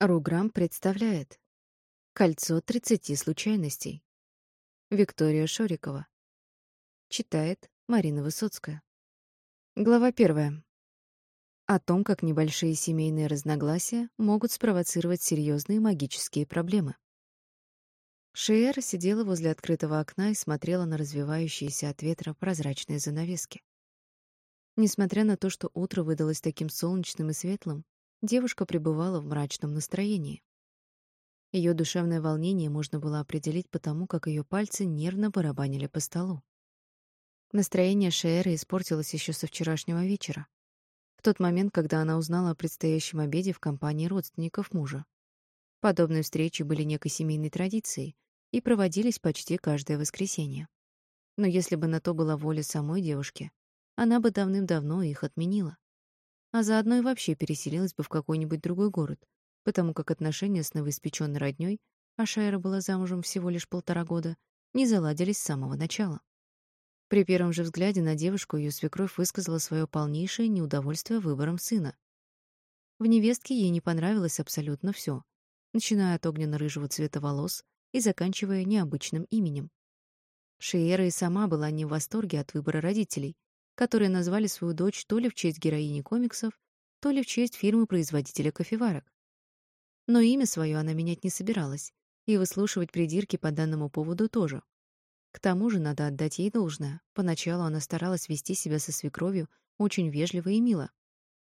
Руграм представляет «Кольцо 30 случайностей». Виктория Шорикова. Читает Марина Высоцкая. Глава первая. О том, как небольшие семейные разногласия могут спровоцировать серьезные магические проблемы. Шиэра сидела возле открытого окна и смотрела на развивающиеся от ветра прозрачные занавески. Несмотря на то, что утро выдалось таким солнечным и светлым, девушка пребывала в мрачном настроении. Ее душевное волнение можно было определить по тому, как ее пальцы нервно барабанили по столу. Настроение Шеэры испортилось еще со вчерашнего вечера, в тот момент, когда она узнала о предстоящем обеде в компании родственников мужа. Подобные встречи были некой семейной традицией и проводились почти каждое воскресенье. Но если бы на то была воля самой девушки, она бы давным-давно их отменила а заодно и вообще переселилась бы в какой-нибудь другой город, потому как отношения с новоиспечённой роднёй, а Шайра была замужем всего лишь полтора года, не заладились с самого начала. При первом же взгляде на девушку её свекровь высказала своё полнейшее неудовольствие выбором сына. В невестке ей не понравилось абсолютно всё, начиная от огненно-рыжего цвета волос и заканчивая необычным именем. Шиера и сама была не в восторге от выбора родителей, которые назвали свою дочь то ли в честь героини комиксов, то ли в честь фирмы-производителя кофеварок. Но имя свое она менять не собиралась, и выслушивать придирки по данному поводу тоже. К тому же надо отдать ей должное. Поначалу она старалась вести себя со свекровью очень вежливо и мило,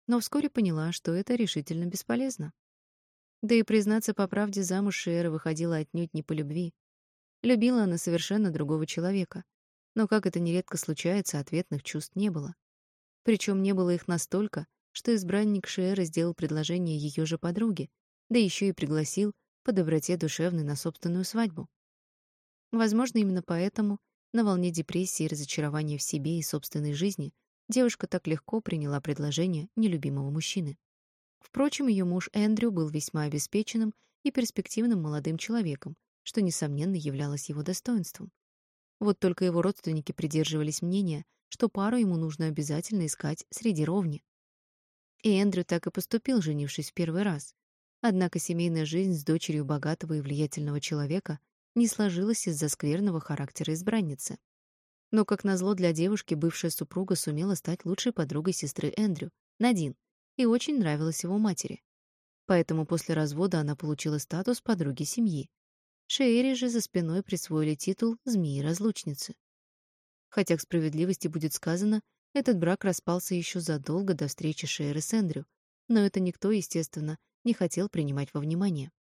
но вскоре поняла, что это решительно бесполезно. Да и признаться по правде, замуж Шиэра выходила отнюдь не по любви. Любила она совершенно другого человека, но, как это нередко случается, ответных чувств не было. Причем не было их настолько, что избранник Шиэра сделал предложение ее же подруге, да еще и пригласил по доброте душевной на собственную свадьбу. Возможно, именно поэтому на волне депрессии и разочарования в себе и собственной жизни девушка так легко приняла предложение нелюбимого мужчины. Впрочем, ее муж Эндрю был весьма обеспеченным и перспективным молодым человеком, что несомненно являлось его достоинством. Вот только его родственники придерживались мнения, что пару ему нужно обязательно искать среди ровни. И Эндрю так и поступил, женившись в первый раз. Однако семейная жизнь с дочерью богатого и влиятельного человека не сложилась из-за скверного характера избранницы. Но, как назло для девушки, бывшая супруга сумела стать лучшей подругой сестры Эндрю, Надин, и очень нравилась его матери. Поэтому после развода она получила статус подруги семьи, Шейри же за спиной присвоили титул змеи-разлучницы. Хотя к справедливости будет сказано, этот брак распался еще задолго до встречи Шейры с Эндрю, но это никто, естественно, не хотел принимать во внимание.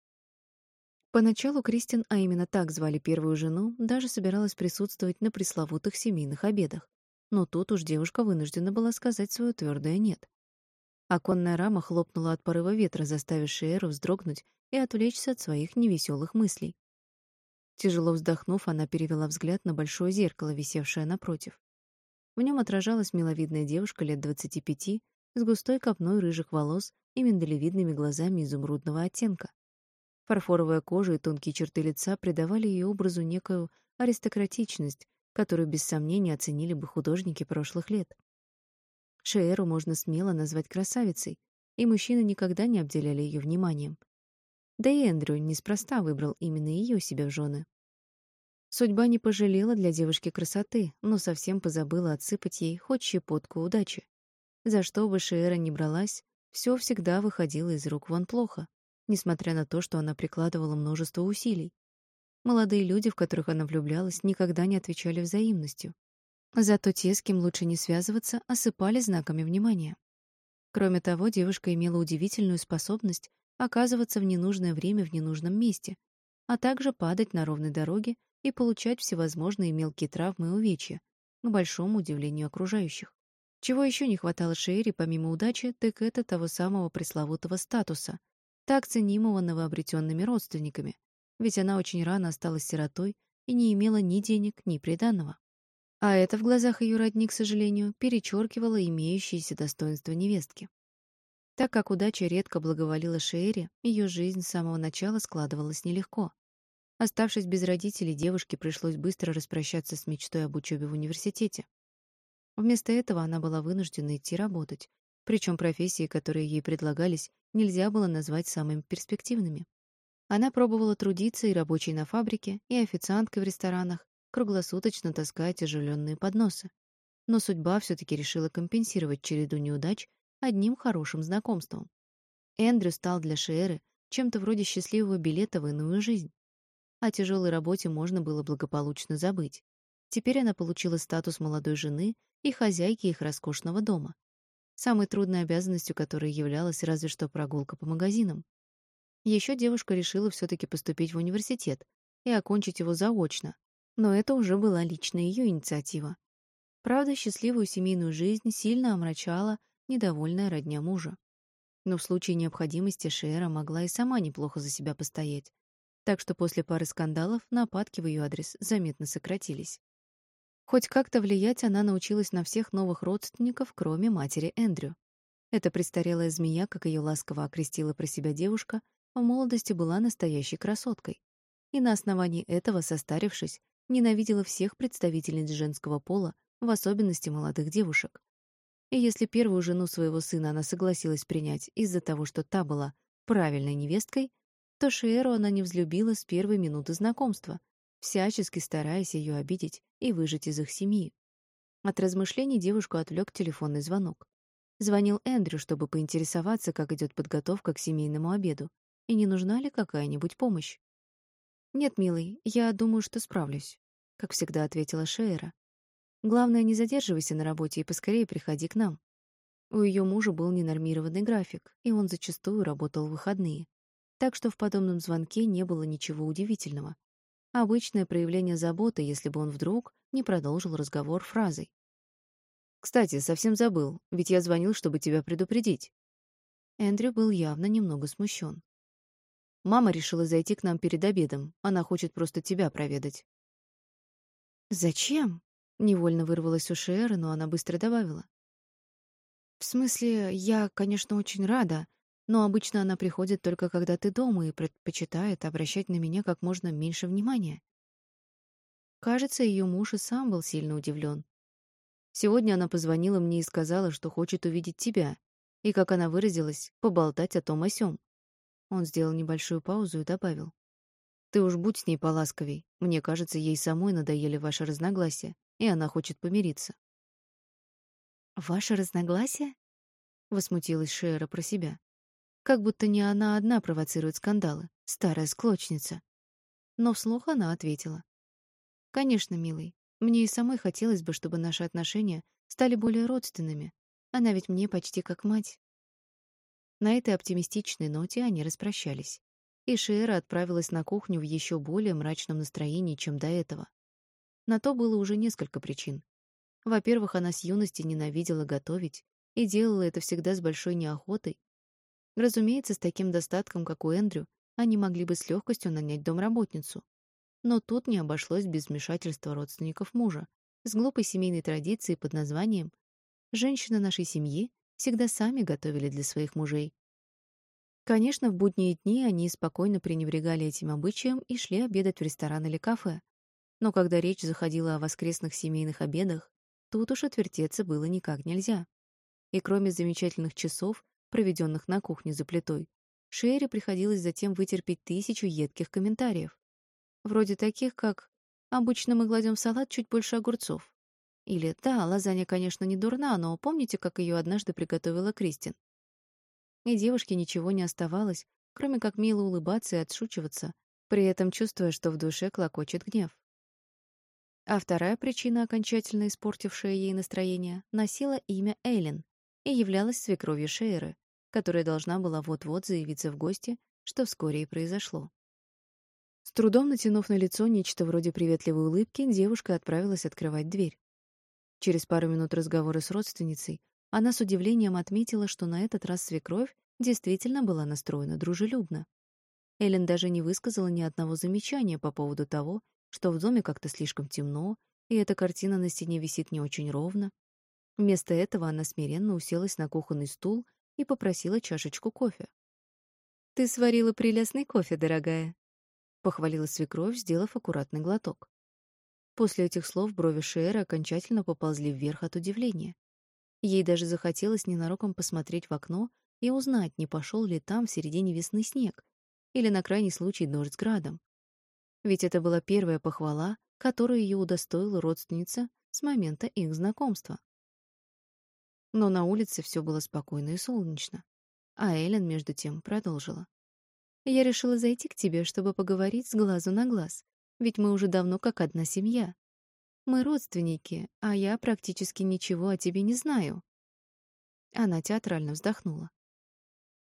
Поначалу Кристин, а именно так звали первую жену, даже собиралась присутствовать на пресловутых семейных обедах. Но тут уж девушка вынуждена была сказать свое твердое «нет». Оконная рама хлопнула от порыва ветра, заставив Шейру вздрогнуть и отвлечься от своих невеселых мыслей. Тяжело вздохнув, она перевела взгляд на большое зеркало, висевшее напротив. В нем отражалась миловидная девушка лет двадцати пяти с густой копной рыжих волос и миндалевидными глазами изумрудного оттенка. Фарфоровая кожа и тонкие черты лица придавали ее образу некую аристократичность, которую без сомнения оценили бы художники прошлых лет. Шеэру можно смело назвать красавицей, и мужчины никогда не обделяли ее вниманием. Да и Эндрю неспроста выбрал именно ее себе в жены. Судьба не пожалела для девушки красоты, но совсем позабыла отсыпать ей хоть щепотку удачи. За что бы Шиэра ни бралась, все всегда выходило из рук вон плохо, несмотря на то, что она прикладывала множество усилий. Молодые люди, в которых она влюблялась, никогда не отвечали взаимностью. Зато те, с кем лучше не связываться, осыпали знаками внимания. Кроме того, девушка имела удивительную способность оказываться в ненужное время в ненужном месте, а также падать на ровной дороге и получать всевозможные мелкие травмы и увечья, к большому удивлению окружающих. Чего еще не хватало Шерри помимо удачи, так это того самого пресловутого статуса, так ценимого новообретенными родственниками, ведь она очень рано осталась сиротой и не имела ни денег, ни приданого. А это в глазах ее родни, к сожалению, перечеркивало имеющиеся достоинства невестки. Так как удача редко благоволила Шеере, ее жизнь с самого начала складывалась нелегко. Оставшись без родителей, девушке пришлось быстро распрощаться с мечтой об учебе в университете. Вместо этого она была вынуждена идти работать, Причем профессии, которые ей предлагались, нельзя было назвать самыми перспективными. Она пробовала трудиться и рабочей на фабрике, и официанткой в ресторанах, круглосуточно таская тяжеленные подносы. Но судьба все таки решила компенсировать череду неудач одним хорошим знакомством. Эндрю стал для Шеры чем-то вроде счастливого билета в иную жизнь. О тяжелой работе можно было благополучно забыть. Теперь она получила статус молодой жены и хозяйки их роскошного дома. Самой трудной обязанностью которой являлась разве что прогулка по магазинам. Еще девушка решила все таки поступить в университет и окончить его заочно, но это уже была лично ее инициатива. Правда, счастливую семейную жизнь сильно омрачала недовольная родня мужа. Но в случае необходимости Шера могла и сама неплохо за себя постоять. Так что после пары скандалов нападки в ее адрес заметно сократились. Хоть как-то влиять она научилась на всех новых родственников, кроме матери Эндрю. Эта престарелая змея, как ее ласково окрестила про себя девушка, в молодости была настоящей красоткой. И на основании этого, состарившись, ненавидела всех представительниц женского пола, в особенности молодых девушек. И если первую жену своего сына она согласилась принять из-за того, что та была правильной невесткой, то Шиэру она не взлюбила с первой минуты знакомства, всячески стараясь ее обидеть и выжить из их семьи. От размышлений девушку отвлек телефонный звонок. Звонил Эндрю, чтобы поинтересоваться, как идет подготовка к семейному обеду, и не нужна ли какая-нибудь помощь. «Нет, милый, я думаю, что справлюсь», — как всегда ответила Шейра. «Главное, не задерживайся на работе и поскорее приходи к нам». У ее мужа был ненормированный график, и он зачастую работал в выходные. Так что в подобном звонке не было ничего удивительного. Обычное проявление заботы, если бы он вдруг не продолжил разговор фразой. «Кстати, совсем забыл, ведь я звонил, чтобы тебя предупредить». Эндрю был явно немного смущен. Мама решила зайти к нам перед обедом. Она хочет просто тебя проведать. Зачем? Невольно вырвалась у Шеры, но она быстро добавила. В смысле, я, конечно, очень рада, но обычно она приходит только когда ты дома и предпочитает обращать на меня как можно меньше внимания. Кажется, ее муж и сам был сильно удивлен. Сегодня она позвонила мне и сказала, что хочет увидеть тебя, и, как она выразилась, поболтать о том о сём. Он сделал небольшую паузу и добавил. «Ты уж будь с ней поласковей. Мне кажется, ей самой надоели ваши разногласия, и она хочет помириться». «Ваши разногласия?» — возмутилась Шера про себя. Как будто не она одна провоцирует скандалы, старая склочница. Но вслух она ответила. «Конечно, милый, мне и самой хотелось бы, чтобы наши отношения стали более родственными. Она ведь мне почти как мать. На этой оптимистичной ноте они распрощались. И Шиэра отправилась на кухню в еще более мрачном настроении, чем до этого. На то было уже несколько причин. Во-первых, она с юности ненавидела готовить и делала это всегда с большой неохотой. Разумеется, с таким достатком, как у Эндрю, они могли бы с легкостью нанять домработницу. Но тут не обошлось без вмешательства родственников мужа, с глупой семейной традицией под названием «Женщина нашей семьи всегда сами готовили для своих мужей. Конечно, в будние дни они спокойно пренебрегали этим обычаем и шли обедать в ресторан или кафе. Но когда речь заходила о воскресных семейных обедах, тут уж отвертеться было никак нельзя. И кроме замечательных часов, проведенных на кухне за плитой, Шерри приходилось затем вытерпеть тысячу едких комментариев. Вроде таких, как «Обычно мы кладем в салат чуть больше огурцов», или «Да, лазанья, конечно, не дурна, но помните, как ее однажды приготовила Кристин?» И девушке ничего не оставалось, кроме как мило улыбаться и отшучиваться, при этом чувствуя, что в душе клокочет гнев. А вторая причина, окончательно испортившая ей настроение, носила имя Эйлин и являлась свекровью Шейры, которая должна была вот-вот заявиться в гости, что вскоре и произошло. С трудом натянув на лицо нечто вроде приветливой улыбки, девушка отправилась открывать дверь. Через пару минут разговора с родственницей она с удивлением отметила, что на этот раз свекровь действительно была настроена дружелюбно. Эллен даже не высказала ни одного замечания по поводу того, что в доме как-то слишком темно, и эта картина на стене висит не очень ровно. Вместо этого она смиренно уселась на кухонный стул и попросила чашечку кофе. «Ты сварила прелестный кофе, дорогая», — похвалила свекровь, сделав аккуратный глоток. После этих слов брови Шиэра окончательно поползли вверх от удивления. Ей даже захотелось ненароком посмотреть в окно и узнать, не пошел ли там в середине весны снег или на крайний случай дождь с градом. Ведь это была первая похвала, которую ее удостоила родственница с момента их знакомства. Но на улице все было спокойно и солнечно. А Эллен, между тем, продолжила. «Я решила зайти к тебе, чтобы поговорить с глазу на глаз, ведь мы уже давно как одна семья. Мы родственники, а я практически ничего о тебе не знаю». Она театрально вздохнула.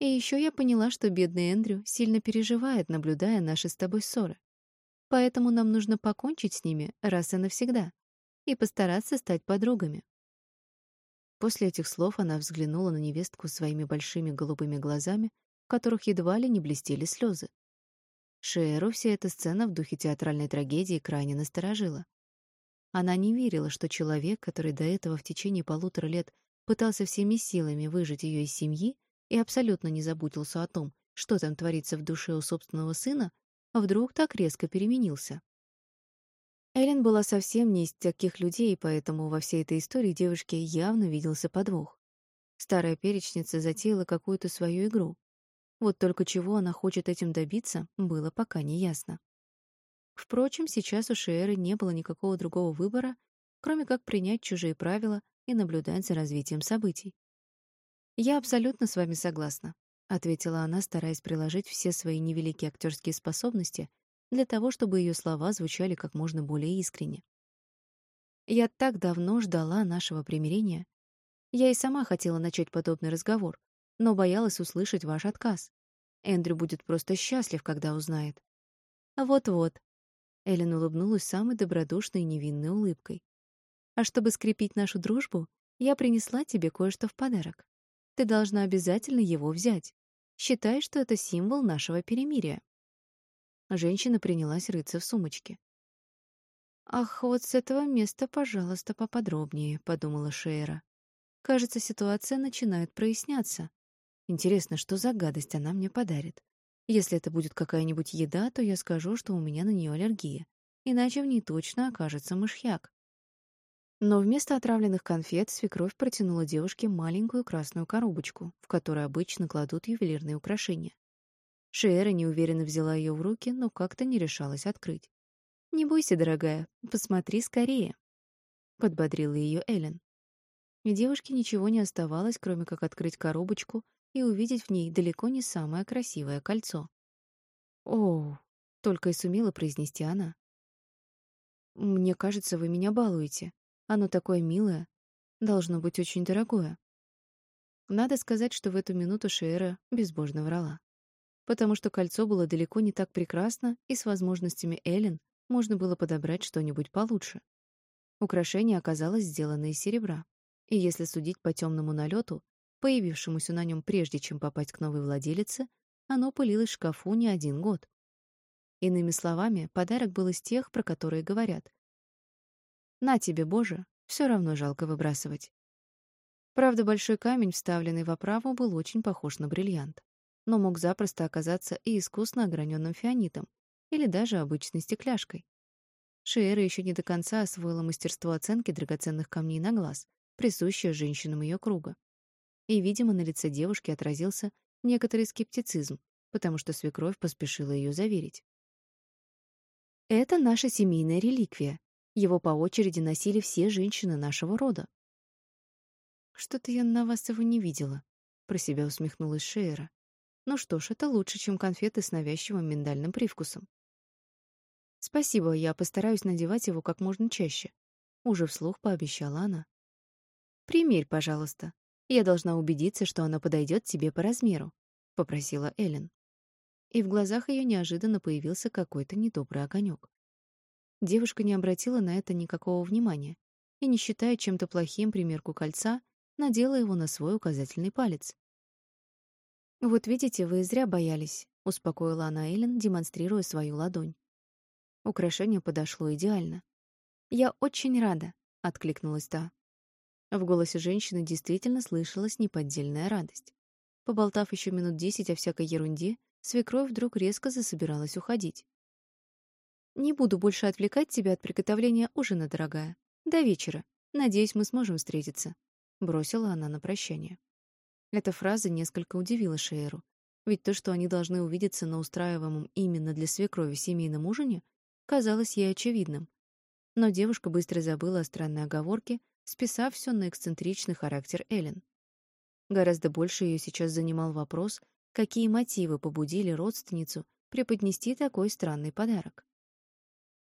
И еще я поняла, что бедный Эндрю сильно переживает, наблюдая наши с тобой ссоры. Поэтому нам нужно покончить с ними раз и навсегда и постараться стать подругами. После этих слов она взглянула на невестку своими большими голубыми глазами, в которых едва ли не блестели слезы. Шеру вся эта сцена в духе театральной трагедии крайне насторожила. Она не верила, что человек, который до этого в течение полутора лет пытался всеми силами выжить ее из семьи, и абсолютно не заботился о том, что там творится в душе у собственного сына, вдруг так резко переменился. Эллен была совсем не из таких людей, поэтому во всей этой истории девушке явно виделся подвох. Старая перечница затеяла какую-то свою игру. Вот только чего она хочет этим добиться, было пока не ясно. Впрочем, сейчас у Шиэры не было никакого другого выбора, кроме как принять чужие правила и наблюдать за развитием событий. «Я абсолютно с вами согласна», — ответила она, стараясь приложить все свои невеликие актерские способности для того, чтобы ее слова звучали как можно более искренне. «Я так давно ждала нашего примирения. Я и сама хотела начать подобный разговор, но боялась услышать ваш отказ. Эндрю будет просто счастлив, когда узнает». «Вот-вот», — Эллен улыбнулась самой добродушной и невинной улыбкой. «А чтобы скрепить нашу дружбу, я принесла тебе кое-что в подарок». Ты должна обязательно его взять. Считай, что это символ нашего перемирия. Женщина принялась рыться в сумочке. «Ах, вот с этого места, пожалуйста, поподробнее», — подумала Шейра. «Кажется, ситуация начинает проясняться. Интересно, что за гадость она мне подарит? Если это будет какая-нибудь еда, то я скажу, что у меня на нее аллергия. Иначе в ней точно окажется мышьяк. Но вместо отравленных конфет свекровь протянула девушке маленькую красную коробочку, в которой обычно кладут ювелирные украшения. Шиэра неуверенно взяла ее в руки, но как-то не решалась открыть. «Не бойся, дорогая, посмотри скорее», — подбодрила ее Эллен. Девушке ничего не оставалось, кроме как открыть коробочку и увидеть в ней далеко не самое красивое кольцо. «О!» — только и сумела произнести она. «Мне кажется, вы меня балуете», оно такое милое. Должно быть очень дорогое. Надо сказать, что в эту минуту Шиэра безбожно врала. Потому что кольцо было далеко не так прекрасно, и с возможностями Эллен можно было подобрать что-нибудь получше. Украшение оказалось сделано из серебра. И если судить по темному налету, появившемуся на нем прежде, чем попасть к новой владелице, оно пылилось в шкафу не один год. Иными словами, подарок был из тех, про которые говорят. На тебе, Боже, все равно жалко выбрасывать. Правда, большой камень, вставленный в оправу, был очень похож на бриллиант, но мог запросто оказаться и искусно ограненным фианитом, или даже обычной стекляшкой. Шиэра еще не до конца освоила мастерство оценки драгоценных камней на глаз, присущее женщинам ее круга. И, видимо, на лице девушки отразился некоторый скептицизм, потому что свекровь поспешила ее заверить. «Это наша семейная реликвия», его по очереди носили все женщины нашего рода. «Что-то я на вас его не видела», — про себя усмехнулась Шейра. «Ну что ж, это лучше, чем конфеты с навязчивым миндальным привкусом». «Спасибо, я постараюсь надевать его как можно чаще», — уже вслух пообещала она. «Примерь, пожалуйста. Я должна убедиться, что она подойдет тебе по размеру», — попросила Эллен. И в глазах ее неожиданно появился какой-то недобрый огонек. Девушка не обратила на это никакого внимания и, не считая чем-то плохим примерку кольца, надела его на свой указательный палец. «Вот видите, вы зря боялись», — успокоила она Эллен, демонстрируя свою ладонь. Украшение подошло идеально. «Я очень рада», — откликнулась та. В голосе женщины действительно слышалась неподдельная радость. Поболтав еще минут десять о всякой ерунде, свекровь вдруг резко засобиралась уходить. Не буду больше отвлекать тебя от приготовления ужина, дорогая. До вечера. Надеюсь, мы сможем встретиться. бросила она на прощание. Эта фраза несколько удивила Шейру, ведь то, что они должны увидеться на устраиваемом именно для свекрови семейном ужине, казалось ей очевидным. Но девушка быстро забыла о странной оговорке, списав все на эксцентричный характер Эллен. Гораздо больше ее сейчас занимал вопрос, какие мотивы побудили родственницу преподнести такой странный подарок.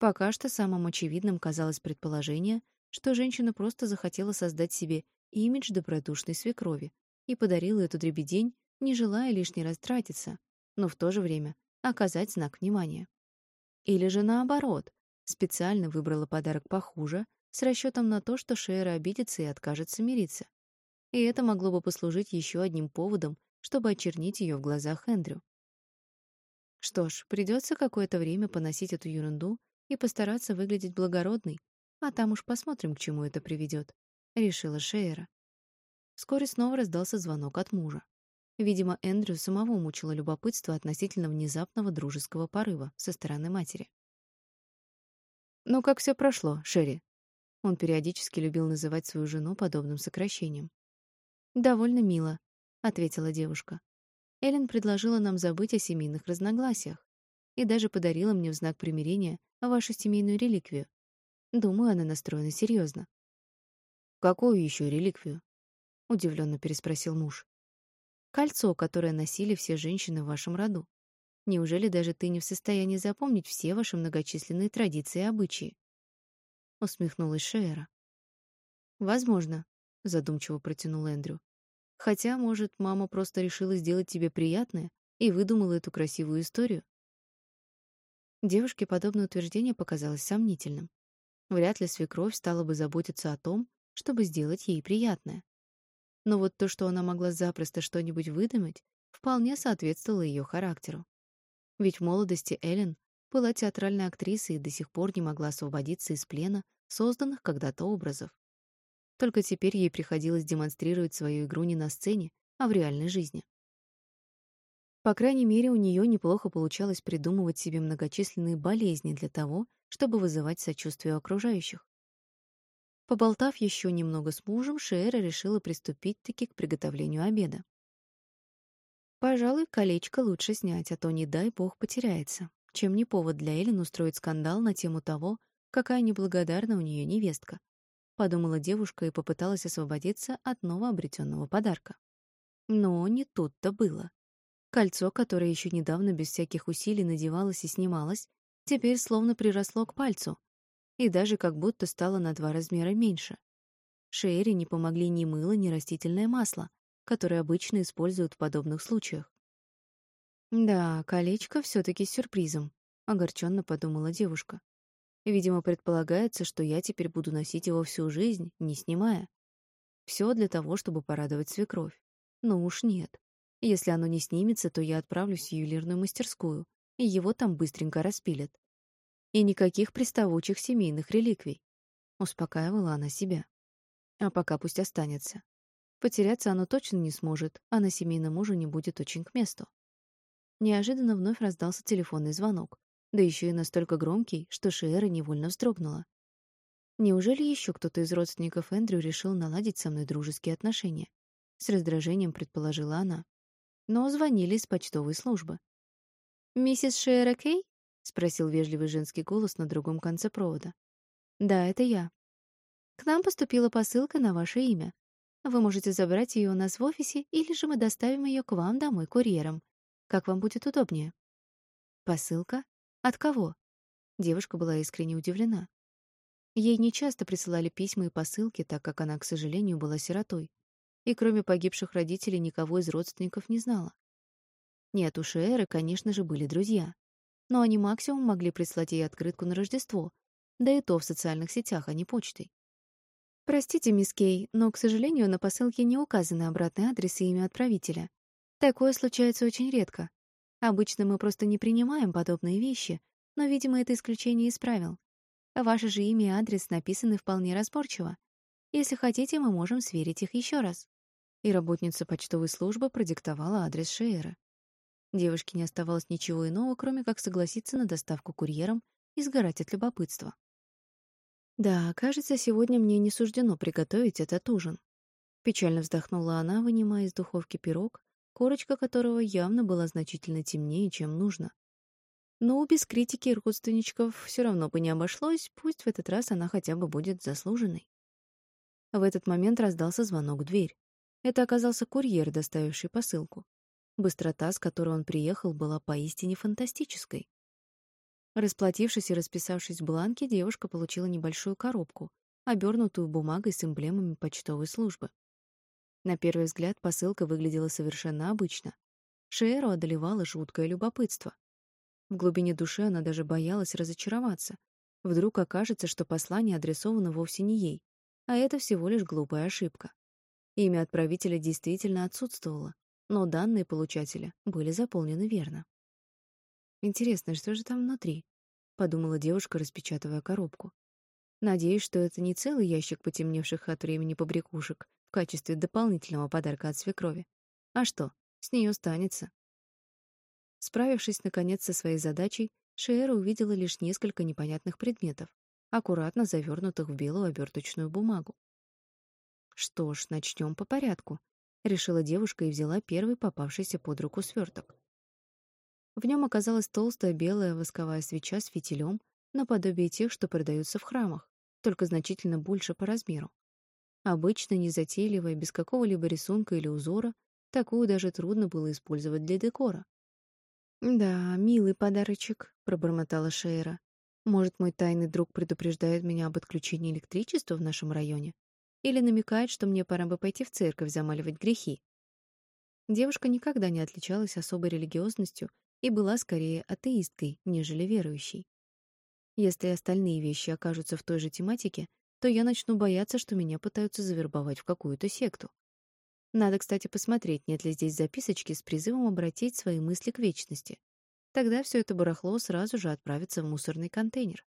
Пока что самым очевидным казалось предположение, что женщина просто захотела создать себе имидж добродушной свекрови и подарила эту дребедень, не желая лишний раз тратиться, но в то же время оказать знак внимания. Или же наоборот, специально выбрала подарок похуже, с расчетом на то, что Шейра обидится и откажется мириться. И это могло бы послужить еще одним поводом, чтобы очернить ее в глазах Эндрю. Что ж, придется какое-то время поносить эту ерунду и постараться выглядеть благородной, а там уж посмотрим, к чему это приведет, решила Шейра. Вскоре снова раздался звонок от мужа. Видимо, Эндрю самого мучило любопытство относительно внезапного дружеского порыва со стороны матери. «Ну, как все прошло, Шерри?» Он периодически любил называть свою жену подобным сокращением. «Довольно мило», — ответила девушка. Эллен предложила нам забыть о семейных разногласиях и даже подарила мне в знак примирения вашу семейную реликвию. Думаю, она настроена серьезно. «Какую еще реликвию?» — удивленно переспросил муж. «Кольцо, которое носили все женщины в вашем роду. Неужели даже ты не в состоянии запомнить все ваши многочисленные традиции и обычаи?» Усмехнулась Шеера. «Возможно», — задумчиво протянул Эндрю. Хотя, может, мама просто решила сделать тебе приятное и выдумала эту красивую историю. Девушке подобное утверждение показалось сомнительным. Вряд ли свекровь стала бы заботиться о том, чтобы сделать ей приятное. Но вот то, что она могла запросто что-нибудь выдумать, вполне соответствовало ее характеру. Ведь в молодости Эллен была театральной актрисой и до сих пор не могла освободиться из плена созданных когда-то образов. Только теперь ей приходилось демонстрировать свою игру не на сцене, а в реальной жизни. По крайней мере, у нее неплохо получалось придумывать себе многочисленные болезни для того, чтобы вызывать сочувствие окружающих. Поболтав еще немного с мужем, Шиэра решила приступить-таки к приготовлению обеда. Пожалуй, колечко лучше снять, а то, не дай бог, потеряется, чем не повод для Эллен устроить скандал на тему того, какая неблагодарна у нее невестка, подумала девушка и попыталась освободиться от новообретенного подарка. Но не тут-то было. Кольцо, которое еще недавно без всяких усилий надевалось и снималось, теперь словно приросло к пальцу и даже как будто стало на два размера меньше. Шерри не помогли ни мыло, ни растительное масло, которое обычно используют в подобных случаях. Да, колечко все таки с сюрпризом, огорченно подумала девушка. Видимо, предполагается, что я теперь буду носить его всю жизнь, не снимая. Все для того, чтобы порадовать свекровь. Но уж нет. Если оно не снимется, то я отправлюсь в ювелирную мастерскую, и его там быстренько распилят. И никаких приставучих семейных реликвий. Успокаивала она себя. А пока пусть останется. Потеряться оно точно не сможет, а на семейном ужине будет очень к месту. Неожиданно вновь раздался телефонный звонок да еще и настолько громкий, что Шиэра невольно вздрогнула. Неужели еще кто-то из родственников Эндрю решил наладить со мной дружеские отношения? С раздражением предположила она. Но звонили из почтовой службы. «Миссис Шиэра Кей?» — спросил вежливый женский голос на другом конце провода. «Да, это я. К нам поступила посылка на ваше имя. Вы можете забрать ее у нас в офисе, или же мы доставим ее к вам домой курьером. Как вам будет удобнее?» «Посылка? От кого? Девушка была искренне удивлена. Ей нечасто присылали письма и посылки, так как она, к сожалению, была сиротой. И кроме погибших родителей никого из родственников не знала. Нет, у Шеры, конечно же, были друзья. Но они максимум могли прислать ей открытку на Рождество, да и то в социальных сетях, а не почтой. Простите, мисс Кей, но, к сожалению, на посылке не указаны обратный адрес и имя отправителя. Такое случается очень редко. Обычно мы просто не принимаем подобные вещи, но, видимо, это исключение из правил. Ваше же имя и адрес написаны вполне разборчиво. Если хотите, мы можем сверить их еще раз. И работница почтовой службы продиктовала адрес Шейера. Девушке не оставалось ничего иного, кроме как согласиться на доставку курьером и сгорать от любопытства. Да, кажется, сегодня мне не суждено приготовить этот ужин. Печально вздохнула она, вынимая из духовки пирог, корочка которого явно была значительно темнее, чем нужно. Но без критики родственничков все равно бы не обошлось, пусть в этот раз она хотя бы будет заслуженной. В этот момент раздался звонок в дверь. Это оказался курьер, доставивший посылку. Быстрота, с которой он приехал, была поистине фантастической. Расплатившись и расписавшись в бланке, девушка получила небольшую коробку, обернутую бумагой с эмблемами почтовой службы. На первый взгляд посылка выглядела совершенно обычно. Шеру одолевало жуткое любопытство. В глубине души она даже боялась разочароваться. Вдруг окажется, что послание адресовано вовсе не ей, а это всего лишь глупая ошибка. Имя отправителя действительно отсутствовало, но данные получателя были заполнены верно. Интересно, что же там внутри? подумала девушка, распечатывая коробку. Надеюсь, что это не целый ящик потемневших от времени побрякушек в качестве дополнительного подарка от свекрови. А что, с нее станется. Справившись наконец со своей задачей, Шиэра увидела лишь несколько непонятных предметов, аккуратно завернутых в белую оберточную бумагу. Что ж, начнем по порядку, решила девушка и взяла первый попавшийся под руку сверток. В нем оказалась толстая белая восковая свеча с фитилем, наподобие тех, что продаются в храмах, только значительно больше по размеру. Обычно незатейливая, без какого-либо рисунка или узора, такую даже трудно было использовать для декора. «Да, милый подарочек», — пробормотала Шейра. «Может, мой тайный друг предупреждает меня об отключении электричества в нашем районе? Или намекает, что мне пора бы пойти в церковь замаливать грехи?» Девушка никогда не отличалась особой религиозностью и была скорее атеисткой, нежели верующей. Если остальные вещи окажутся в той же тематике, то я начну бояться, что меня пытаются завербовать в какую-то секту. Надо, кстати, посмотреть, нет ли здесь записочки с призывом обратить свои мысли к вечности. Тогда все это барахло сразу же отправится в мусорный контейнер.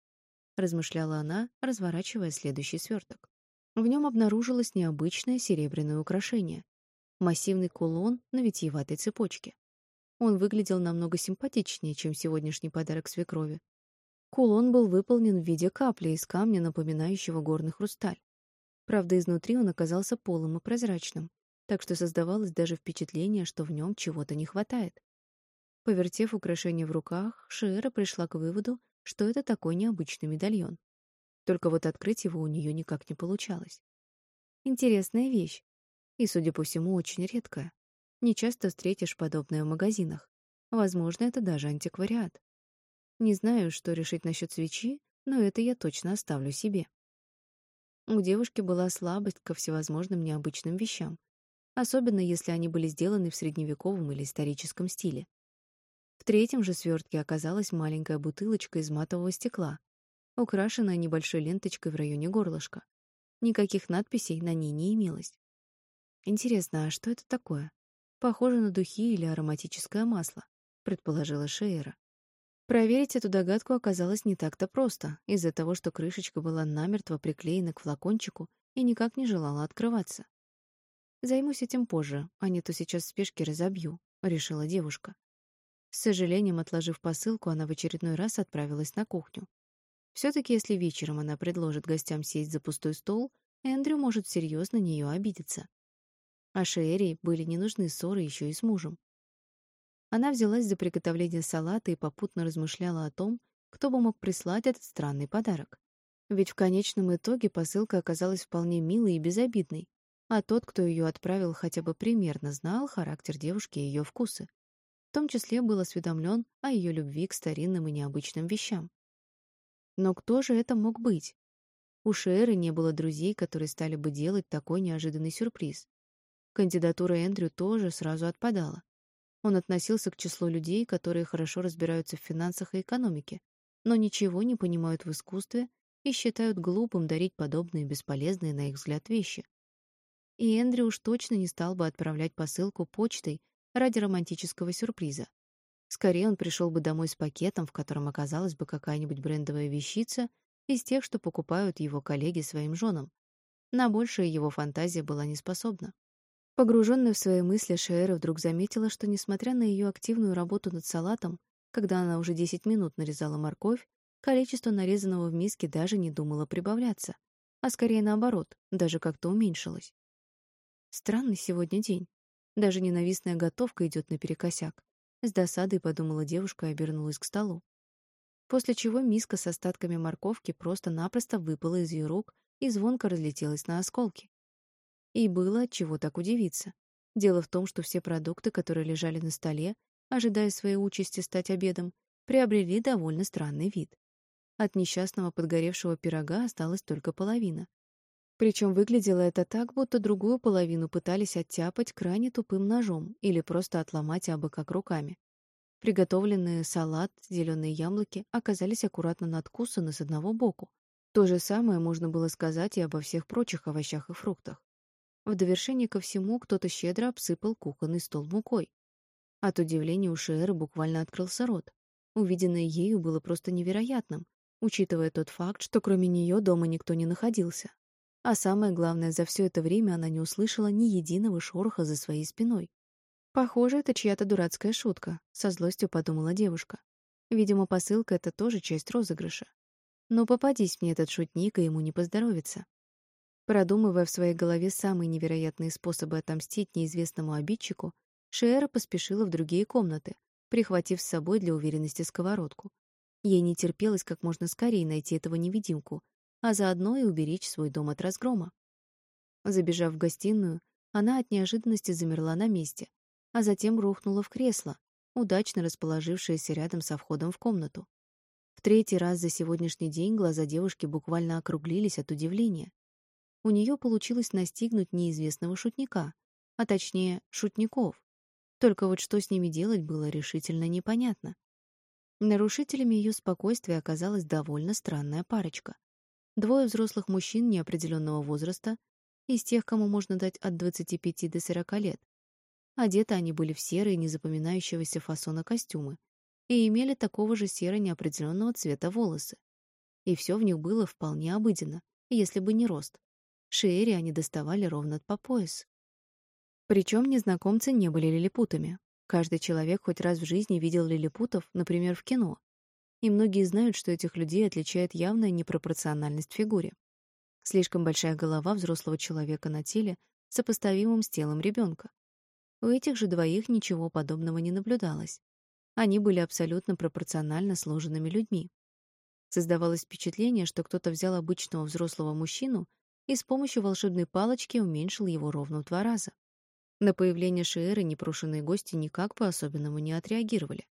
Размышляла она, разворачивая следующий сверток. В нем обнаружилось необычное серебряное украшение — массивный кулон на витиеватой цепочке. Он выглядел намного симпатичнее, чем сегодняшний подарок свекрови. Кулон был выполнен в виде капли из камня, напоминающего горный хрусталь. Правда, изнутри он оказался полым и прозрачным, так что создавалось даже впечатление, что в нем чего-то не хватает. Повертев украшение в руках, Шиэра пришла к выводу, что это такой необычный медальон. Только вот открыть его у нее никак не получалось. Интересная вещь. И, судя по всему, очень редкая. Не часто встретишь подобное в магазинах. Возможно, это даже антиквариат. Не знаю, что решить насчет свечи, но это я точно оставлю себе. У девушки была слабость ко всевозможным необычным вещам, особенно если они были сделаны в средневековом или историческом стиле. В третьем же свертке оказалась маленькая бутылочка из матового стекла, украшенная небольшой ленточкой в районе горлышка. Никаких надписей на ней не имелось. Интересно, а что это такое? Похоже на духи или ароматическое масло, предположила Шейра. Проверить эту догадку оказалось не так-то просто, из-за того, что крышечка была намертво приклеена к флакончику и никак не желала открываться. Займусь этим позже, а не то сейчас в спешке разобью, решила девушка. С сожалением отложив посылку, она в очередной раз отправилась на кухню. Все таки если вечером она предложит гостям сесть за пустой стол, Эндрю может серьезно на нее обидеться. А Шерри были не нужны ссоры еще и с мужем. Она взялась за приготовление салата и попутно размышляла о том, кто бы мог прислать этот странный подарок. Ведь в конечном итоге посылка оказалась вполне милой и безобидной, а тот, кто ее отправил, хотя бы примерно знал характер девушки и ее вкусы. В том числе был осведомлен о ее любви к старинным и необычным вещам. Но кто же это мог быть? У Шеры не было друзей, которые стали бы делать такой неожиданный сюрприз. Кандидатура Эндрю тоже сразу отпадала. Он относился к числу людей, которые хорошо разбираются в финансах и экономике, но ничего не понимают в искусстве и считают глупым дарить подобные бесполезные, на их взгляд, вещи. И Эндрю уж точно не стал бы отправлять посылку почтой ради романтического сюрприза. Скорее он пришел бы домой с пакетом, в котором оказалась бы какая-нибудь брендовая вещица из тех, что покупают его коллеги своим женам. На большее его фантазия была не способна. Погруженная в свои мысли, Шиэра вдруг заметила, что, несмотря на ее активную работу над салатом, когда она уже 10 минут нарезала морковь, количество нарезанного в миске даже не думало прибавляться, а скорее наоборот, даже как-то уменьшилось. Странный сегодня день. Даже ненавистная готовка идет наперекосяк. С досадой подумала девушка и обернулась к столу. После чего миска с остатками морковки просто-напросто выпала из ее рук и звонко разлетелась на осколки. И было от чего так удивиться. Дело в том, что все продукты, которые лежали на столе, ожидая своей участи стать обедом, приобрели довольно странный вид. От несчастного подгоревшего пирога осталась только половина. Причем выглядело это так, будто другую половину пытались оттяпать крайне тупым ножом или просто отломать абы как руками. Приготовленные салат, зеленые яблоки оказались аккуратно надкусаны с одного боку. То же самое можно было сказать и обо всех прочих овощах и фруктах. В довершение ко всему кто-то щедро обсыпал кухонный стол мукой. От удивления у Шиэры буквально открылся рот. Увиденное ею было просто невероятным, учитывая тот факт, что кроме нее дома никто не находился. А самое главное, за все это время она не услышала ни единого шороха за своей спиной. Похоже, это чья-то дурацкая шутка, со злостью подумала девушка. Видимо, посылка это тоже часть розыгрыша. Но попадись мне этот шутник, и ему не поздоровится. Продумывая в своей голове самые невероятные способы отомстить неизвестному обидчику, Шиэра поспешила в другие комнаты, прихватив с собой для уверенности сковородку. Ей не терпелось как можно скорее найти этого невидимку, а заодно и уберечь свой дом от разгрома. Забежав в гостиную, она от неожиданности замерла на месте, а затем рухнула в кресло, удачно расположившееся рядом со входом в комнату. В третий раз за сегодняшний день глаза девушки буквально округлились от удивления. У нее получилось настигнуть неизвестного шутника, а точнее, шутников. Только вот что с ними делать было решительно непонятно. Нарушителями ее спокойствия оказалась довольно странная парочка. Двое взрослых мужчин неопределенного возраста, из тех, кому можно дать от 25 до 40 лет. Одеты они были в серые, незапоминающегося фасона костюмы и имели такого же серо-неопределенного цвета волосы. И все в них было вполне обыденно, если бы не рост. Шеери они доставали ровно по пояс. Причем незнакомцы не были лилипутами. Каждый человек хоть раз в жизни видел лилипутов, например, в кино, и многие знают, что этих людей отличает явная непропорциональность в фигуре. Слишком большая голова взрослого человека на теле, сопоставимым с телом ребенка. У этих же двоих ничего подобного не наблюдалось. Они были абсолютно пропорционально сложенными людьми. Создавалось впечатление, что кто-то взял обычного взрослого мужчину и с помощью волшебной палочки уменьшил его ровно в два раза. На появление Шиэры непрошенные гости никак по-особенному не отреагировали.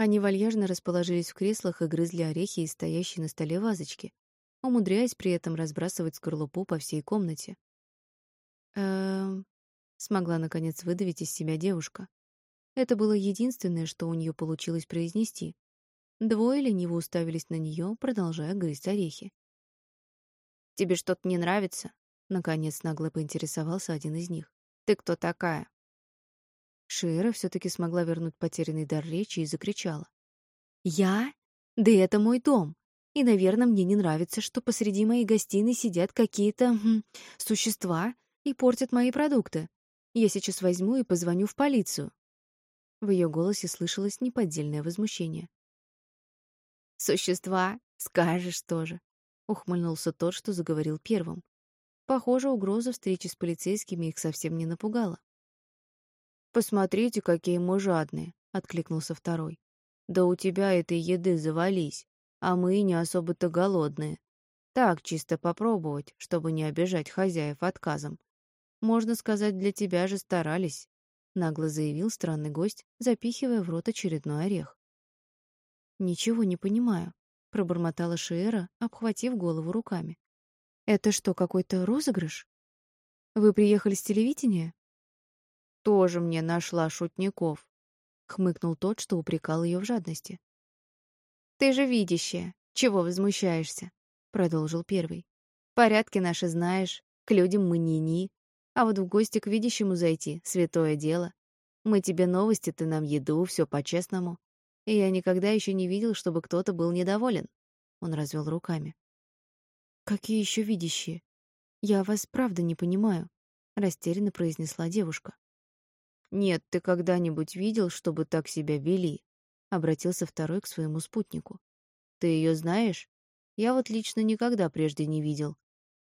Они вальяжно расположились в креслах и грызли орехи из стоящей на столе вазочки, умудряясь при этом разбрасывать скорлупу по всей комнате. «Эм...» — смогла, наконец, выдавить из себя девушка. Это было единственное, что у нее получилось произнести. Двое лениво уставились на нее, продолжая грызть орехи. «Тебе что-то не нравится?» — наконец нагло поинтересовался один из них. «Ты кто такая?» Шиэра все-таки смогла вернуть потерянный дар речи и закричала. «Я? Да это мой дом. И, наверное, мне не нравится, что посреди моей гостиной сидят какие-то хм, существа и портят мои продукты. Я сейчас возьму и позвоню в полицию». В ее голосе слышалось неподдельное возмущение. «Существа? Скажешь тоже», — ухмыльнулся тот, что заговорил первым. Похоже, угроза встречи с полицейскими их совсем не напугала. «Посмотрите, какие мы жадные», — откликнулся второй. «Да у тебя этой еды завались, а мы не особо-то голодные. Так, чисто попробовать, чтобы не обижать хозяев отказом. Можно сказать, для тебя же старались», — нагло заявил странный гость, запихивая в рот очередной орех. «Ничего не понимаю», — пробормотала Шиэра, обхватив голову руками. «Это что, какой-то розыгрыш? Вы приехали с телевидения?» Тоже мне нашла шутников, хмыкнул тот, что упрекал ее в жадности. Ты же видящая, чего возмущаешься? продолжил первый. Порядки наши знаешь, к людям мы ни-ни, а вот в гости к видящему зайти святое дело. Мы тебе новости, ты нам еду, все по-честному. И я никогда еще не видел, чтобы кто-то был недоволен. Он развел руками. Какие еще видящие? Я вас правда не понимаю, растерянно произнесла девушка. «Нет, ты когда-нибудь видел, чтобы так себя вели?» — обратился второй к своему спутнику. «Ты ее знаешь? Я вот лично никогда прежде не видел.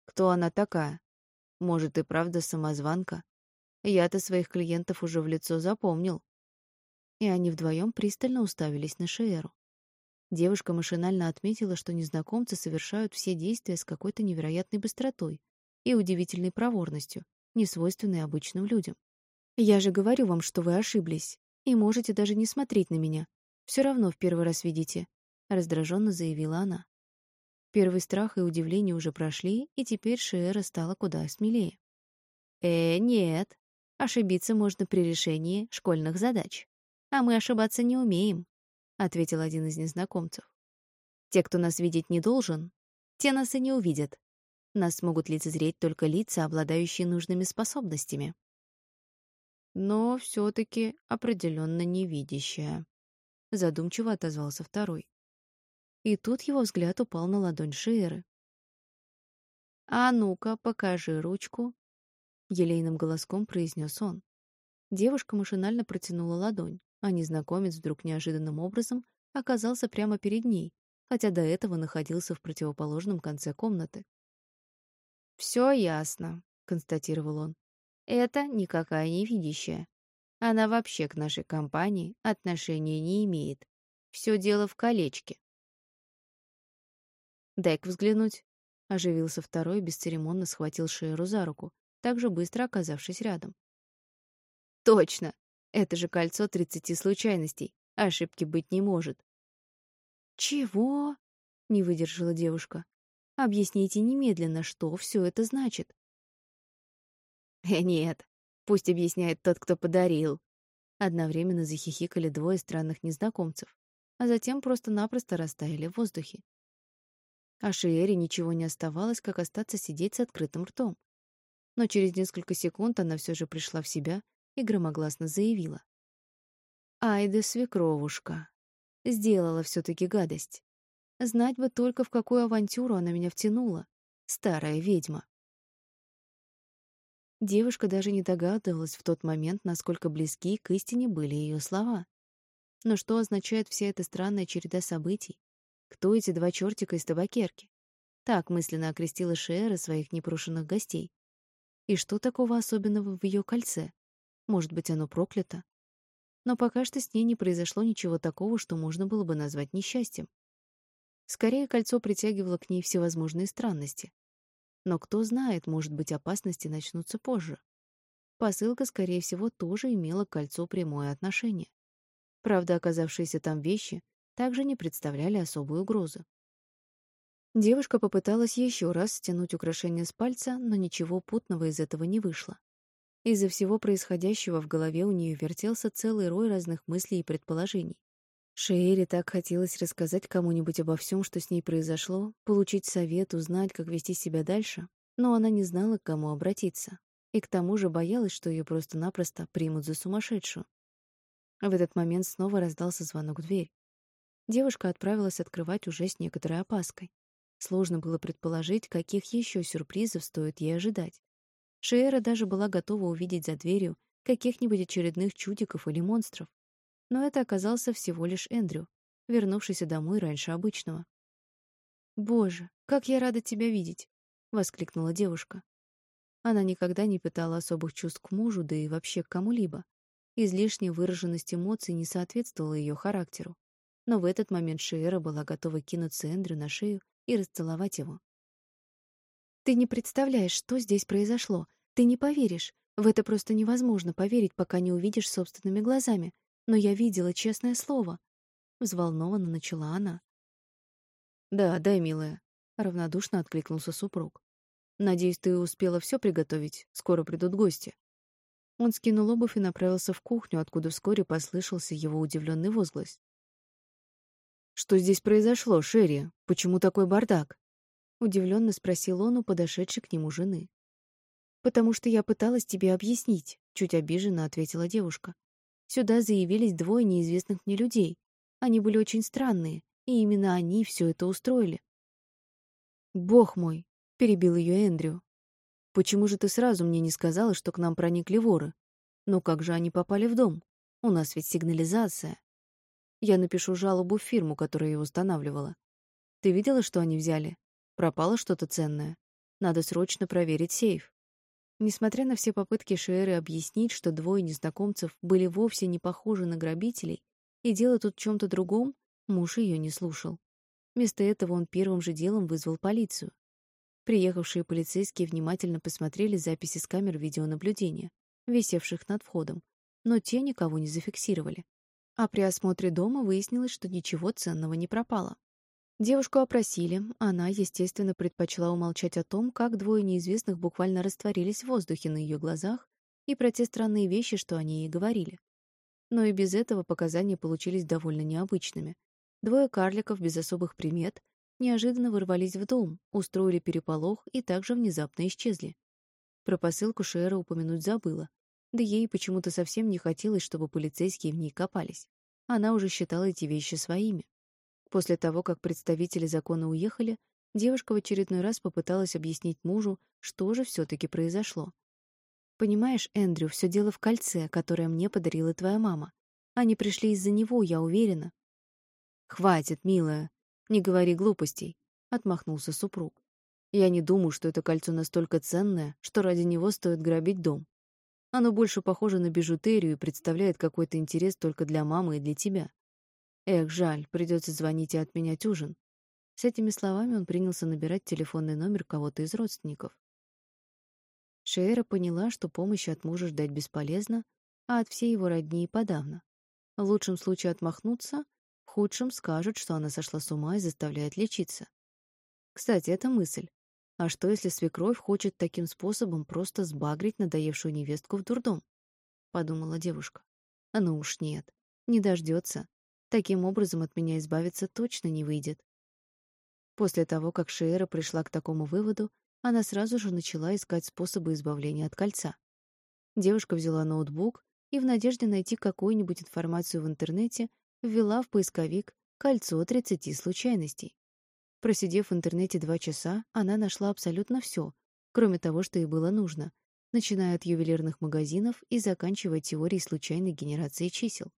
Кто она такая? Может, и правда самозванка? Я-то своих клиентов уже в лицо запомнил. И они вдвоем пристально уставились на Шиэру. Девушка машинально отметила, что незнакомцы совершают все действия с какой-то невероятной быстротой и удивительной проворностью, несвойственной обычным людям. «Я же говорю вам, что вы ошиблись, и можете даже не смотреть на меня. Все равно в первый раз видите», — раздраженно заявила она. Первый страх и удивление уже прошли, и теперь Шиэра стала куда смелее. «Э, нет. Ошибиться можно при решении школьных задач. А мы ошибаться не умеем», — ответил один из незнакомцев. «Те, кто нас видеть не должен, те нас и не увидят. Нас смогут лицезреть только лица, обладающие нужными способностями». «Но все таки определенно невидящая», — задумчиво отозвался второй. И тут его взгляд упал на ладонь Шиэры. «А ну-ка, покажи ручку», — елейным голоском произнес он. Девушка машинально протянула ладонь, а незнакомец вдруг неожиданным образом оказался прямо перед ней, хотя до этого находился в противоположном конце комнаты. «Все ясно», — констатировал он. «Это никакая не видящая. Она вообще к нашей компании отношения не имеет. Все дело в колечке. «Дай-ка взглянуть». Оживился второй, бесцеремонно схватил Шеру за руку, также быстро оказавшись рядом. «Точно! Это же кольцо тридцати случайностей. Ошибки быть не может». «Чего?» — не выдержала девушка. «Объясните немедленно, что все это значит». «Э, нет, пусть объясняет тот, кто подарил». Одновременно захихикали двое странных незнакомцев, а затем просто-напросто растаяли в воздухе. А Шиэре ничего не оставалось, как остаться сидеть с открытым ртом. Но через несколько секунд она все же пришла в себя и громогласно заявила. «Ай да свекровушка! Сделала все таки гадость. Знать бы только, в какую авантюру она меня втянула. Старая ведьма». Девушка даже не догадывалась в тот момент, насколько близки к истине были ее слова. Но что означает вся эта странная череда событий? Кто эти два чертика из табакерки? Так мысленно окрестила Шиэра своих непрошенных гостей. И что такого особенного в ее кольце? Может быть, оно проклято? Но пока что с ней не произошло ничего такого, что можно было бы назвать несчастьем. Скорее, кольцо притягивало к ней всевозможные странности. Но кто знает, может быть, опасности начнутся позже. Посылка, скорее всего, тоже имела к кольцу прямое отношение. Правда, оказавшиеся там вещи также не представляли особую угрозу. Девушка попыталась еще раз стянуть украшение с пальца, но ничего путного из этого не вышло. Из-за всего происходящего в голове у нее вертелся целый рой разных мыслей и предположений. Шеэре так хотелось рассказать кому-нибудь обо всем, что с ней произошло, получить совет, узнать, как вести себя дальше, но она не знала, к кому обратиться, и к тому же боялась, что ее просто-напросто примут за сумасшедшую. В этот момент снова раздался звонок в дверь. Девушка отправилась открывать уже с некоторой опаской. Сложно было предположить, каких еще сюрпризов стоит ей ожидать. Шиэра даже была готова увидеть за дверью каких-нибудь очередных чудиков или монстров. Но это оказался всего лишь Эндрю, вернувшийся домой раньше обычного. «Боже, как я рада тебя видеть!» — воскликнула девушка. Она никогда не питала особых чувств к мужу, да и вообще к кому-либо. Излишняя выраженность эмоций не соответствовала ее характеру но в этот момент Шиэра была готова кинуться Эндрю на шею и расцеловать его. «Ты не представляешь, что здесь произошло. Ты не поверишь. В это просто невозможно поверить, пока не увидишь собственными глазами. Но я видела, честное слово». Взволнованно начала она. «Да, да, милая», — равнодушно откликнулся супруг. «Надеюсь, ты успела все приготовить. Скоро придут гости». Он скинул обувь и направился в кухню, откуда вскоре послышался его удивленный возглас. «Что здесь произошло, Шерри? Почему такой бардак?» Удивленно спросил он у подошедшей к нему жены. «Потому что я пыталась тебе объяснить», — чуть обиженно ответила девушка. «Сюда заявились двое неизвестных мне людей. Они были очень странные, и именно они все это устроили». «Бог мой!» — перебил ее Эндрю. «Почему же ты сразу мне не сказала, что к нам проникли воры? Но как же они попали в дом? У нас ведь сигнализация». Я напишу жалобу в фирму, которая его устанавливала. Ты видела, что они взяли? Пропало что-то ценное. Надо срочно проверить сейф. Несмотря на все попытки Шеры объяснить, что двое незнакомцев были вовсе не похожи на грабителей, и дело тут в чем-то другом, муж ее не слушал. Вместо этого он первым же делом вызвал полицию. Приехавшие полицейские внимательно посмотрели записи с камер видеонаблюдения, висевших над входом, но те никого не зафиксировали. А при осмотре дома выяснилось, что ничего ценного не пропало. Девушку опросили, она, естественно, предпочла умолчать о том, как двое неизвестных буквально растворились в воздухе на ее глазах и про те странные вещи, что они ей говорили. Но и без этого показания получились довольно необычными. Двое карликов без особых примет неожиданно ворвались в дом, устроили переполох и также внезапно исчезли. Про посылку Шера упомянуть забыла, да ей почему-то совсем не хотелось, чтобы полицейские в ней копались. Она уже считала эти вещи своими. После того, как представители закона уехали, девушка в очередной раз попыталась объяснить мужу, что же все таки произошло. «Понимаешь, Эндрю, все дело в кольце, которое мне подарила твоя мама. Они пришли из-за него, я уверена». «Хватит, милая, не говори глупостей», — отмахнулся супруг. «Я не думаю, что это кольцо настолько ценное, что ради него стоит грабить дом. Оно больше похоже на бижутерию и представляет какой-то интерес только для мамы и для тебя. Эх, жаль, придется звонить и отменять ужин». С этими словами он принялся набирать телефонный номер кого-то из родственников. Шейра поняла, что помощи от мужа ждать бесполезно, а от всей его родни и подавно. В лучшем случае отмахнуться, в худшем скажут, что она сошла с ума и заставляет лечиться. Кстати, это мысль. А что, если свекровь хочет таким способом просто сбагрить надоевшую невестку в дурдом? Подумала девушка. А ну уж нет, не дождется. Таким образом от меня избавиться точно не выйдет. После того, как Шиэра пришла к такому выводу, она сразу же начала искать способы избавления от кольца. Девушка взяла ноутбук и в надежде найти какую-нибудь информацию в интернете ввела в поисковик «Кольцо 30 случайностей». Просидев в интернете два часа, она нашла абсолютно все, кроме того, что ей было нужно, начиная от ювелирных магазинов и заканчивая теорией случайной генерации чисел.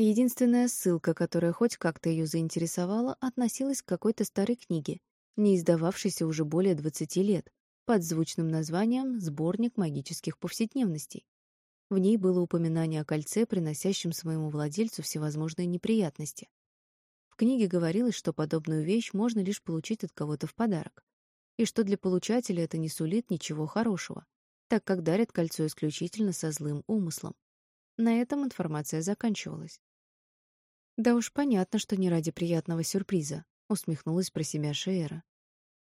Единственная ссылка, которая хоть как-то ее заинтересовала, относилась к какой-то старой книге, не издававшийся уже более 20 лет, под звучным названием «Сборник магических повседневностей». В ней было упоминание о кольце, приносящем своему владельцу всевозможные неприятности. В книге говорилось, что подобную вещь можно лишь получить от кого-то в подарок, и что для получателя это не сулит ничего хорошего, так как дарят кольцо исключительно со злым умыслом. На этом информация заканчивалась. Да уж понятно, что не ради приятного сюрприза, усмехнулась про себя Шеера.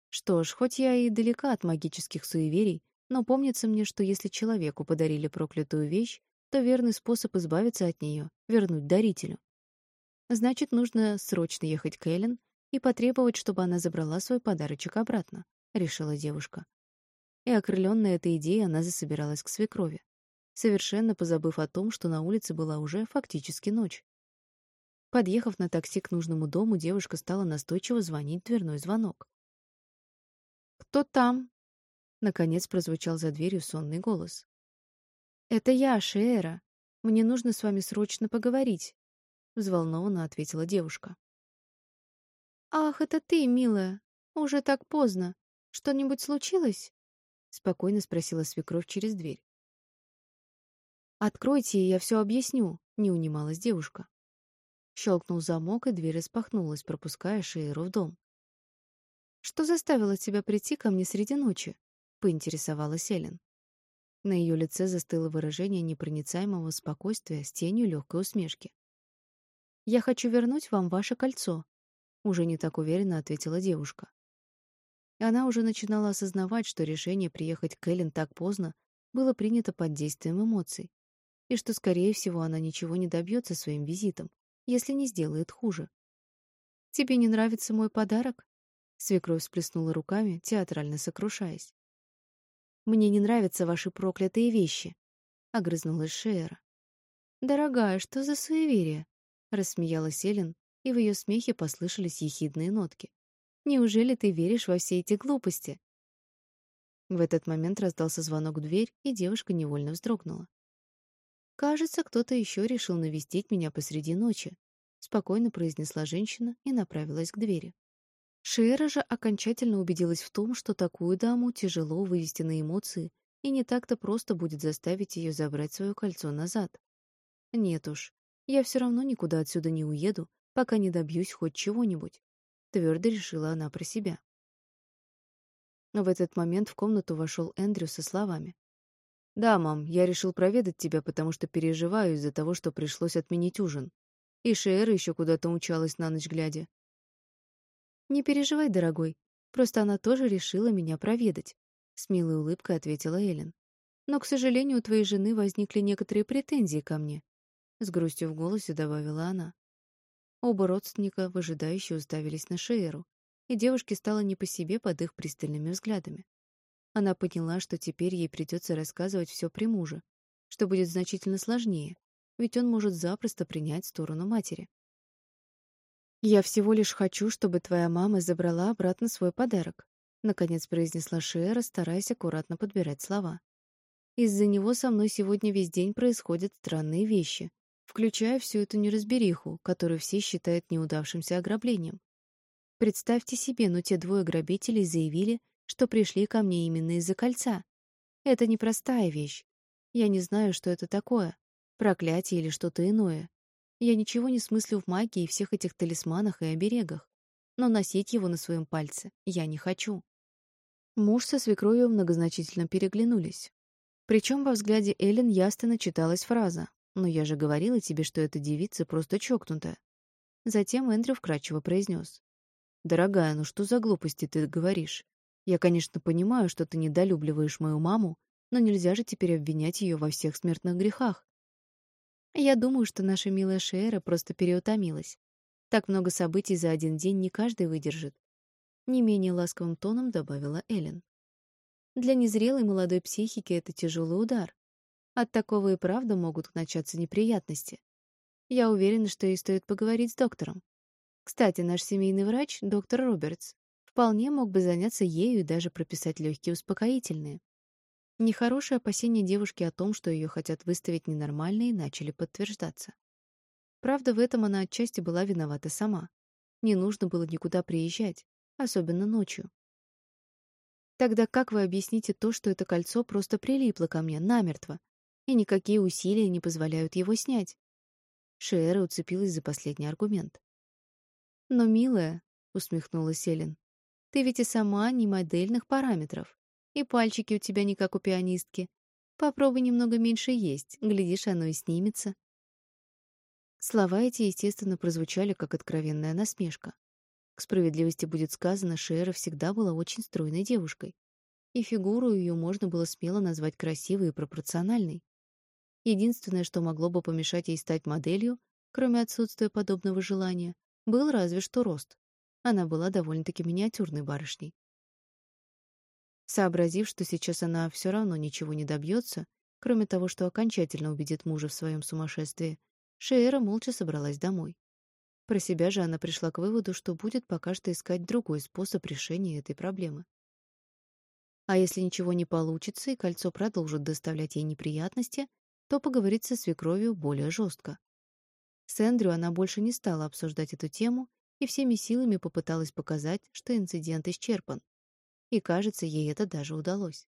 Что ж, хоть я и далека от магических суеверий, но помнится мне, что если человеку подарили проклятую вещь, то верный способ избавиться от нее — вернуть дарителю. Значит, нужно срочно ехать к Эллен и потребовать, чтобы она забрала свой подарочек обратно, — решила девушка. И, окрыленная этой идеей, она засобиралась к свекрови, совершенно позабыв о том, что на улице была уже фактически ночь. Подъехав на такси к нужному дому, девушка стала настойчиво звонить дверной звонок. «Кто там?» Наконец прозвучал за дверью сонный голос. «Это я, Шеэра. Мне нужно с вами срочно поговорить», — взволнованно ответила девушка. «Ах, это ты, милая. Уже так поздно. Что-нибудь случилось?» — спокойно спросила свекровь через дверь. «Откройте, и я все объясню», — не унималась девушка. Щелкнул замок, и дверь распахнулась, пропуская Шееру в дом. «Что заставило тебя прийти ко мне среди ночи?» — поинтересовалась Эллен. На ее лице застыло выражение непроницаемого спокойствия с тенью легкой усмешки. «Я хочу вернуть вам ваше кольцо», — уже не так уверенно ответила девушка. Она уже начинала осознавать, что решение приехать к Эллен так поздно было принято под действием эмоций, и что, скорее всего, она ничего не добьется своим визитом, если не сделает хуже. «Тебе не нравится мой подарок?» Свекровь сплеснула руками, театрально сокрушаясь. «Мне не нравятся ваши проклятые вещи», — огрызнулась Шеера. «Дорогая, что за суеверие?» — рассмеялась Эллен, и в ее смехе послышались ехидные нотки. «Неужели ты веришь во все эти глупости?» В этот момент раздался звонок в дверь, и девушка невольно вздрогнула. «Кажется, кто-то еще решил навестить меня посреди ночи», — спокойно произнесла женщина и направилась к двери. Шиэра же окончательно убедилась в том, что такую даму тяжело вывести на эмоции и не так-то просто будет заставить ее забрать свое кольцо назад. Нет уж, я все равно никуда отсюда не уеду, пока не добьюсь хоть чего-нибудь, твердо решила она про себя. В этот момент в комнату вошел Эндрю со словами: "Да, мам, я решил проведать тебя, потому что переживаю из-за того, что пришлось отменить ужин. И Шера еще куда-то умчалась на ночь глядя. Не переживай, дорогой, просто она тоже решила меня проведать, с милой улыбкой ответила Эллен. Но, к сожалению, у твоей жены возникли некоторые претензии ко мне, с грустью в голосе добавила она. Оба родственника выжидающе уставились на Шееру, и девушке стало не по себе под их пристальными взглядами. Она поняла, что теперь ей придется рассказывать все при муже, что будет значительно сложнее, ведь он может запросто принять сторону матери. «Я всего лишь хочу, чтобы твоя мама забрала обратно свой подарок», наконец произнесла Шиэра, стараясь аккуратно подбирать слова. «Из-за него со мной сегодня весь день происходят странные вещи, включая всю эту неразбериху, которую все считают неудавшимся ограблением. Представьте себе, но те двое грабителей заявили, что пришли ко мне именно из-за кольца. Это непростая вещь. Я не знаю, что это такое, проклятие или что-то иное. Я ничего не смыслю в магии и всех этих талисманах и оберегах, но носить его на своем пальце я не хочу. Муж со свекровью многозначительно переглянулись. Причем во взгляде Эллен ясно читалась фраза «Но я же говорила тебе, что эта девица просто чокнутая». Затем Эндрю вкратчиво произнес. «Дорогая, ну что за глупости ты говоришь? Я, конечно, понимаю, что ты недолюбливаешь мою маму, но нельзя же теперь обвинять ее во всех смертных грехах. Я думаю, что наша милая Шиэра просто переутомилась. Так много событий за один день не каждый выдержит. Не менее ласковым тоном добавила Эллен. Для незрелой молодой психики это тяжелый удар. От такого и правда могут начаться неприятности. Я уверена, что ей стоит поговорить с доктором. Кстати, наш семейный врач, доктор Робертс, вполне мог бы заняться ею и даже прописать легкие успокоительные. Нехорошие опасения девушки о том, что ее хотят выставить ненормальной, начали подтверждаться. Правда, в этом она отчасти была виновата сама. Не нужно было никуда приезжать, особенно ночью. Тогда как вы объясните то, что это кольцо просто прилипло ко мне намертво, и никакие усилия не позволяют его снять? Шиэра уцепилась за последний аргумент. «Но, милая», — усмехнулась Эллен, — «ты ведь и сама не модельных параметров. И пальчики у тебя не как у пианистки. Попробуй немного меньше есть, глядишь, оно и снимется. Слова эти, естественно, прозвучали как откровенная насмешка. К справедливости будет сказано, Шера всегда была очень стройной девушкой, и фигуру ее можно было смело назвать красивой и пропорциональной. Единственное, что могло бы помешать ей стать моделью, кроме отсутствия подобного желания, был разве что рост. Она была довольно-таки миниатюрной барышней. Сообразив, что сейчас она все равно ничего не добьется, кроме того, что окончательно убедит мужа в своем сумасшествии, Шеера молча собралась домой. Про себя же она пришла к выводу, что будет пока что искать другой способ решения этой проблемы. А если ничего не получится и кольцо продолжит доставлять ей неприятности, то поговорит со свекровью более жестко. С Эндрю она больше не стала обсуждать эту тему и всеми силами попыталась показать, что инцидент исчерпан, и, кажется, ей это даже удалось.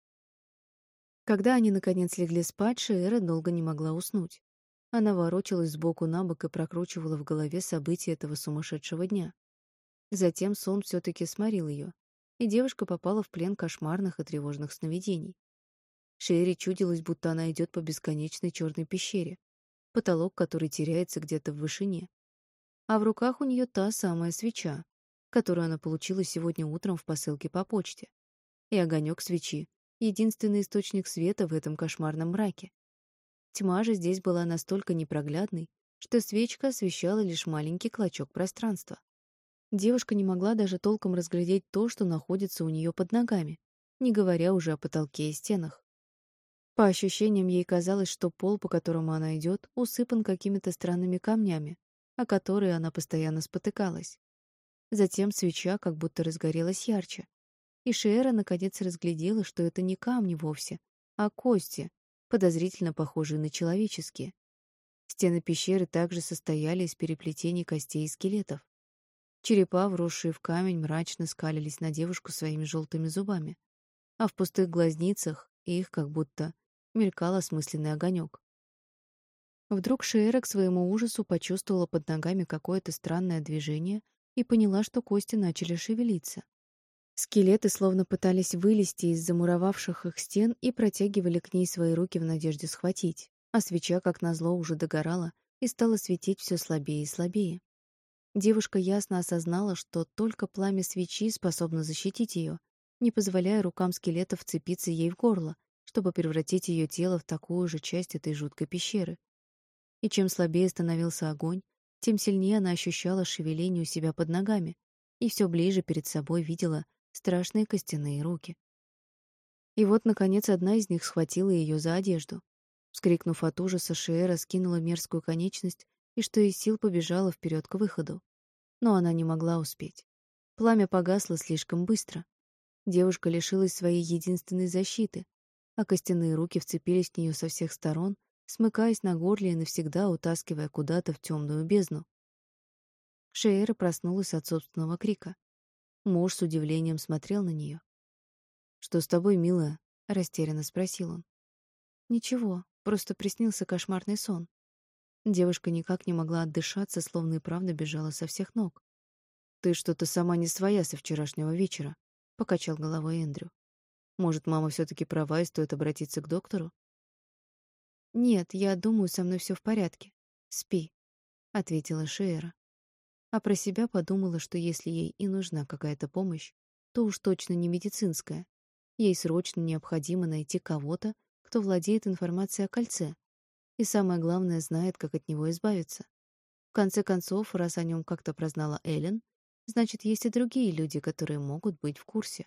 Когда они, наконец, легли спать, Шиэра долго не могла уснуть. Она ворочалась сбоку на бок и прокручивала в голове события этого сумасшедшего дня. Затем сон все таки сморил ее, и девушка попала в плен кошмарных и тревожных сновидений. Шиэре чудилось, будто она идет по бесконечной черной пещере, потолок который теряется где-то в вышине. А в руках у нее та самая свеча, которую она получила сегодня утром в посылке по почте. И огонек свечи — единственный источник света в этом кошмарном мраке. Тьма же здесь была настолько непроглядной, что свечка освещала лишь маленький клочок пространства. Девушка не могла даже толком разглядеть то, что находится у нее под ногами, не говоря уже о потолке и стенах. По ощущениям ей казалось, что пол, по которому она идет, усыпан какими-то странными камнями, о которые она постоянно спотыкалась. Затем свеча как будто разгорелась ярче. И Шиэра наконец разглядела, что это не камни вовсе, а кости, подозрительно похожие на человеческие. Стены пещеры также состояли из переплетений костей и скелетов. Черепа, вросшие в камень, мрачно скалились на девушку своими желтыми зубами, а в пустых глазницах их как будто мелькал осмысленный огонек. Вдруг Шиэра к своему ужасу почувствовала под ногами какое-то странное движение и поняла, что кости начали шевелиться. Скелеты словно пытались вылезти из замуровавших их стен и протягивали к ней свои руки в надежде схватить, а свеча, как назло, уже догорала и стала светить все слабее и слабее. Девушка ясно осознала, что только пламя свечи способно защитить ее, не позволяя рукам скелета вцепиться ей в горло, чтобы превратить ее тело в такую же часть этой жуткой пещеры. И чем слабее становился огонь, тем сильнее она ощущала шевеление у себя под ногами и все ближе перед собой видела страшные костяные руки. И вот, наконец, одна из них схватила ее за одежду. Вскрикнув от ужаса, Шиэра скинула мерзкую конечность и что из сил побежала вперед к выходу. Но она не могла успеть. Пламя погасло слишком быстро. Девушка лишилась своей единственной защиты, а костяные руки вцепились в нее со всех сторон, смыкаясь на горле и навсегда утаскивая куда-то в темную бездну. Шейра проснулась от собственного крика. Муж с удивлением смотрел на нее. «Что с тобой, милая?» — растерянно спросил он. «Ничего, просто приснился кошмарный сон. Девушка никак не могла отдышаться, словно и правда бежала со всех ног. «Ты что-то сама не своя со вчерашнего вечера», — покачал головой Эндрю. «Может, мама все таки права и стоит обратиться к доктору?» «Нет, я думаю, со мной все в порядке. Спи», — ответила Шиэра. А про себя подумала, что если ей и нужна какая-то помощь, то уж точно не медицинская. Ей срочно необходимо найти кого-то, кто владеет информацией о кольце, и самое главное, знает, как от него избавиться. В конце концов, раз о нем как-то прознала Эллен, значит, есть и другие люди, которые могут быть в курсе.